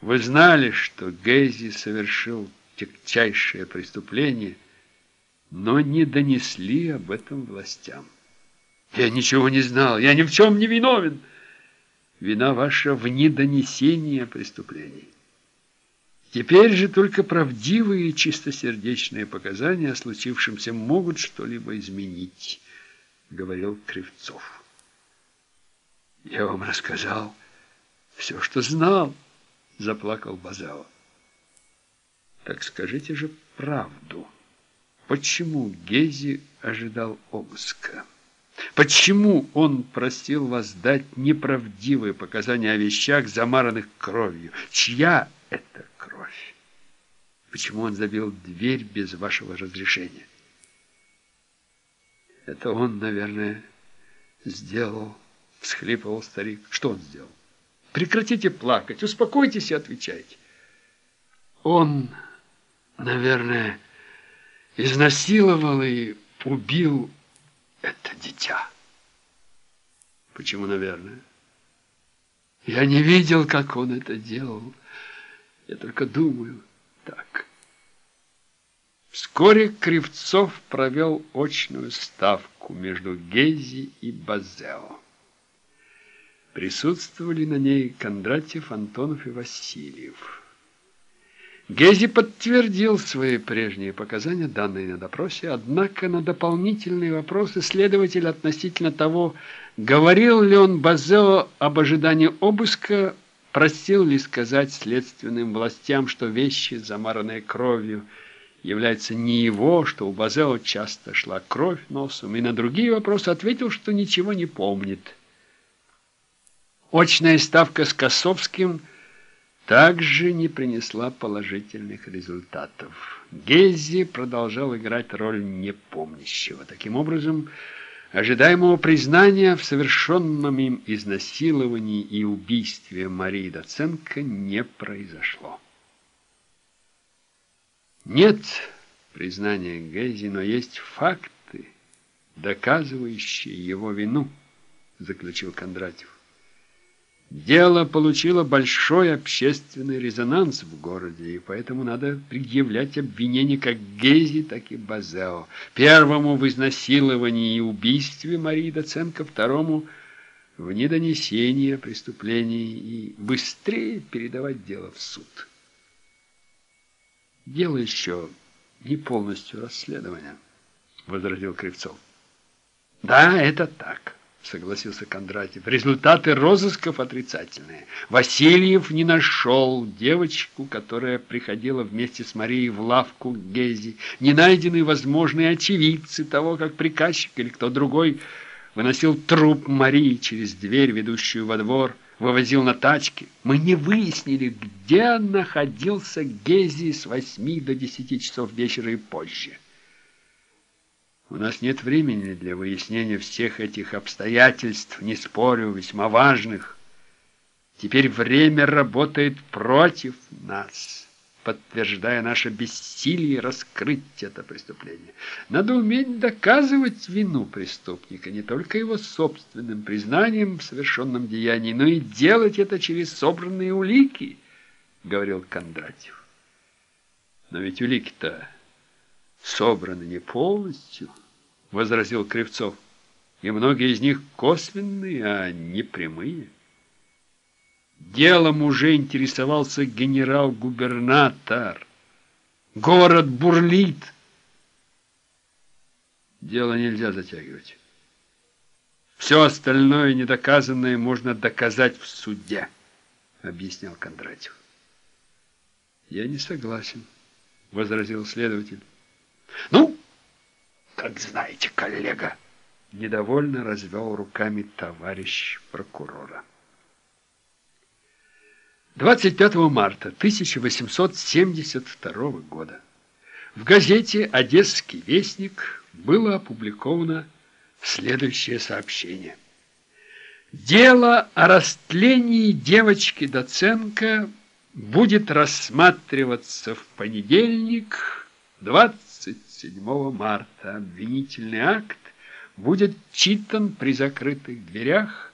Вы знали, что Гейзи совершил тягчайшее преступление, но не донесли об этом властям. Я ничего не знал, я ни в чем не виновен. Вина ваша в недонесении преступлений. Теперь же только правдивые и чистосердечные показания о случившемся могут что-либо изменить, говорил Кривцов. Я вам рассказал все, что знал, заплакал Базао. Так скажите же правду. Почему Гези ожидал обыска? Почему он просил вас дать неправдивые показания о вещах, замаранных кровью? Чья это кровь? Почему он забил дверь без вашего разрешения? Это он, наверное, сделал, всхлипывал старик. Что он сделал? Прекратите плакать, успокойтесь и отвечайте. Он, наверное, изнасиловал и убил это дитя. Почему, наверное? Я не видел, как он это делал. Я только думаю так. Вскоре Кривцов провел очную ставку между Гейзи и Базео. Присутствовали на ней Кондратьев, Антонов и Васильев. Гези подтвердил свои прежние показания, данные на допросе, однако на дополнительные вопросы следователь относительно того, говорил ли он Базео об ожидании обыска, просил ли сказать следственным властям, что вещи, замаранные кровью, являются не его, что у Базео часто шла кровь носом, и на другие вопросы ответил, что ничего не помнит. Очная ставка с Косовским – также не принесла положительных результатов. Геззи продолжал играть роль непомнящего. Таким образом, ожидаемого признания в совершенном им изнасиловании и убийстве Марии Доценко не произошло. Нет признания Гейзи, но есть факты, доказывающие его вину, заключил Кондратьев. Дело получило большой общественный резонанс в городе, и поэтому надо предъявлять обвинения как Гези, так и Базео. Первому в изнасиловании и убийстве Марии Доценко, второму в недонесении преступлений и быстрее передавать дело в суд. Дело еще не полностью расследование, возразил Кривцов. Да, это так. — согласился Кондратьев. «Результаты розысков отрицательные. Васильев не нашел девочку, которая приходила вместе с Марией в лавку Гези. Не найдены возможные очевидцы того, как приказчик или кто другой выносил труп Марии через дверь, ведущую во двор, вывозил на тачке. Мы не выяснили, где находился Гези с восьми до десяти часов вечера и позже». У нас нет времени для выяснения всех этих обстоятельств, не спорю, весьма важных. Теперь время работает против нас, подтверждая наше бессилие раскрыть это преступление. Надо уметь доказывать вину преступника не только его собственным признанием в совершенном деянии, но и делать это через собранные улики, говорил Кондратьев. Но ведь улики-то собраны не полностью, — возразил Кривцов. «И многие из них косвенные, а не прямые». Делом уже интересовался генерал-губернатор. Город бурлит. Дело нельзя затягивать. Все остальное недоказанное можно доказать в суде, объяснял Кондратьев. Я не согласен, возразил следователь. Ну, как знаете, коллега, недовольно развел руками товарищ прокурора. 25 марта 1872 года в газете «Одесский вестник» было опубликовано следующее сообщение. Дело о растлении девочки Доценко будет рассматриваться в понедельник, 20 27 марта. Обвинительный акт будет читан при закрытых дверях